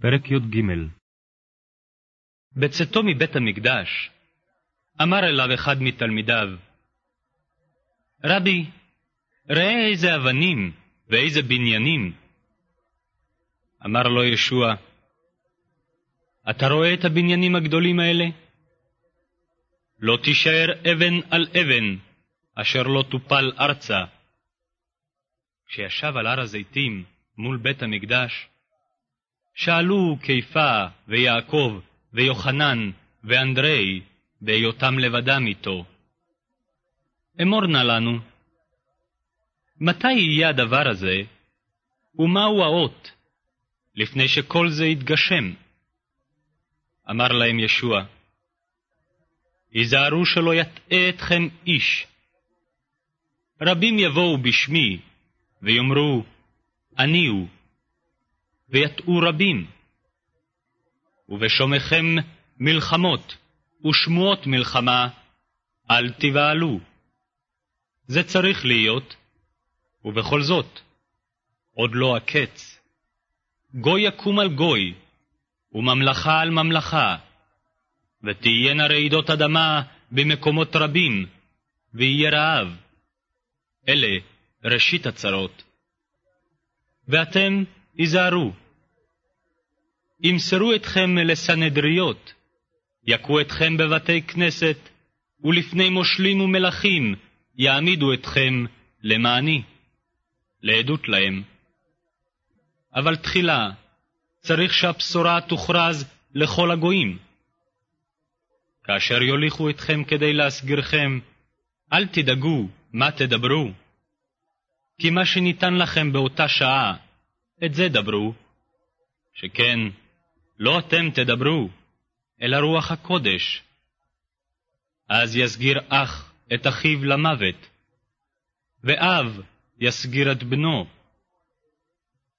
פרק י"ג בצאתו מבית המקדש, אמר אליו אחד מתלמידיו, רבי, ראה איזה אבנים ואיזה בניינים. אמר לו ישוע, אתה רואה את הבניינים הגדולים האלה? לא תישאר אבן על אבן, אשר לא תופל ארצה. כשישב על הר הזיתים מול בית המקדש, שאלו קיפה ויעקב ויוחנן ואנדרי בהיותם לבדם איתו. אמור נא לנו, מתי יהיה הדבר הזה, ומהו האות, לפני שכל זה יתגשם? אמר להם ישוע, היזהרו שלא יטעה אתכם איש. רבים יבואו בשמי, ויאמרו, אני הוא, ויטעו רבים. ובשומכם מלחמות ושמועות מלחמה, אל תבהלו. זה צריך להיות, ובכל זאת, עוד לא הקץ. גוי יקום על גוי, וממלכה על ממלכה, ותהיינה רעידות אדמה במקומות רבים, ויהיה רעב. אלה ראשית הצרות. ואתם היזהרו. ימסרו אתכם לסנהדריות, יכו אתכם בבתי כנסת, ולפני מושלים ומלכים יעמידו אתכם למעני, לעדות להם. אבל תחילה צריך שהבשורה תוכרז לכל הגויים. כאשר יוליכו אתכם כדי להסגירכם, אל תדאגו מה תדברו, כי מה שניתן לכם באותה שעה, את זה דברו, שכן לא אתם תדברו, אלא רוח הקודש. אז יסגיר אח את אחיו למוות, ואב יסגיר את בנו.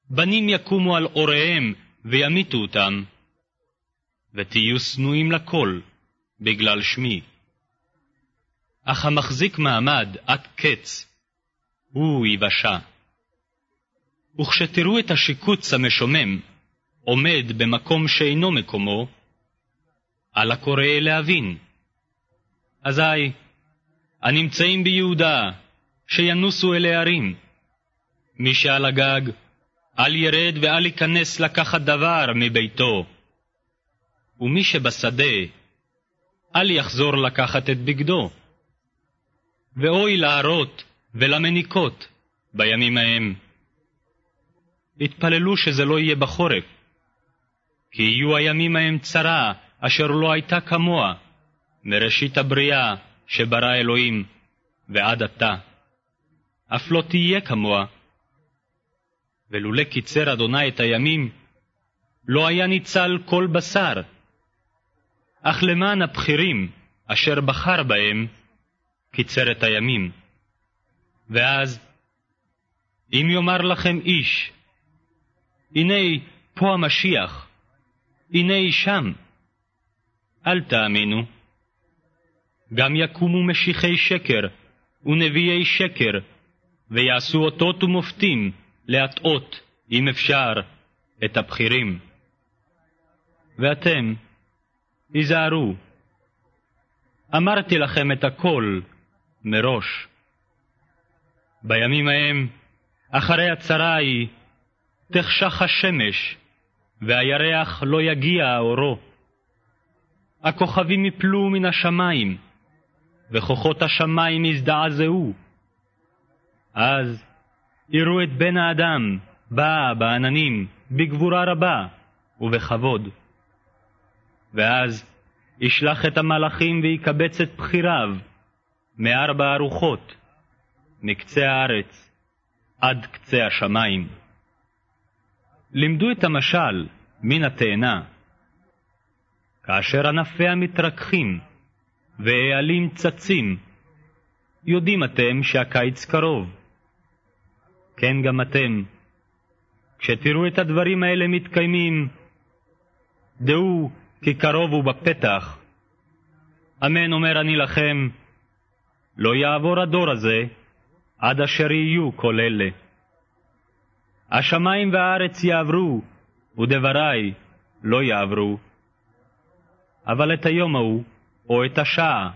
בנים יקומו על הוריהם וימיתו אותם, ותהיו שנואים לכל בגלל שמי. אך המחזיק מעמד עד קץ, הוא יבשע. וכשתראו את השיקוץ המשומם עומד במקום שאינו מקומו, על הקורא להבין. אזי, הנמצאים ביהודה, שינוסו אל הערים. מי שעל הגג, אל ירד ואל ייכנס לקחת דבר מביתו. ומי שבשדה, אל יחזור לקחת את בגדו. ואוי להרות ולמניקות בימים ההם. התפללו שזה לא יהיה בחורף, כי יהיו הימים ההם צרה, אשר לא הייתה כמוה, מראשית הבריאה שברא אלוהים, ועד עתה. אף לא תהיה כמוה. ולולא קיצר אדוני את הימים, לא היה ניצל כל בשר. אך למען הבכירים, אשר בחר בהם, קיצר את הימים. ואז, אם יאמר לכם איש, הנה פה המשיח, הנה שם. אל תאמינו. גם יקומו משיחי שקר ונביאי שקר, ויעשו אותות ומופתים להטעות, אם אפשר, את הבכירים. ואתם, היזהרו. אמרתי לכם את הכל מראש. בימים ההם, אחרי הצרה ההיא, תחשך השמש, והירח לא יגיע אורו. הכוכבים יפלו מן השמיים, וכוחות השמיים יזדעזעו. אז יראו את בן האדם בא בעננים, בגבורה רבה ובכבוד. ואז ישלח את המלאכים ויקבץ את בחיריו מארבע הרוחות, מקצה הארץ עד קצה השמיים. לימדו את המשל מן התאנה. כאשר ענפיה מתרככים והעלים צצים, יודעים אתם שהקיץ קרוב. כן גם אתם, כשתראו את הדברים האלה מתקיימים, דעו כי קרוב הוא בפתח. אמן אומר אני לכם, לא יעבור הדור הזה עד אשר יהיו כל אלה. השמיים והארץ יעברו, ודברי לא יעברו, אבל את היום ההוא, או את השעה,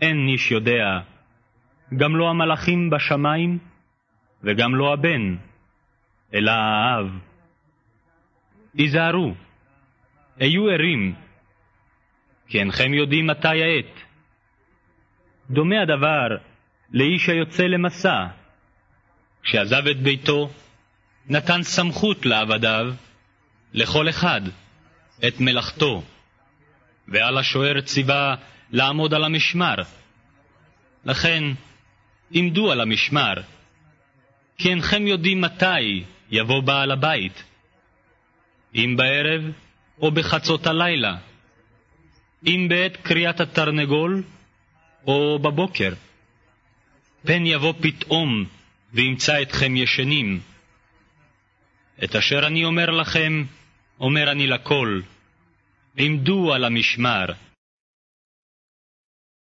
אין איש יודע, גם לא המלאכים בשמיים, וגם לא הבן, אלא האב. היזהרו, היו ערים, כי אינכם יודעים מתי העת. דומה הדבר לאיש היוצא למסע, כשעזב את ביתו, נתן סמכות לעבדיו, לכל אחד, את מלאכתו, ועל השוער ציווה לעמוד על המשמר. לכן, עמדו על המשמר, כי אינכם יודעים מתי יבוא בעל הבית, אם בערב או בחצות הלילה, אם בעת קריאת התרנגול או בבוקר. פן יבוא פתאום וימצא אתכם ישנים. את אשר אני אומר לכם, אומר אני לכל, עמדו על המשמר,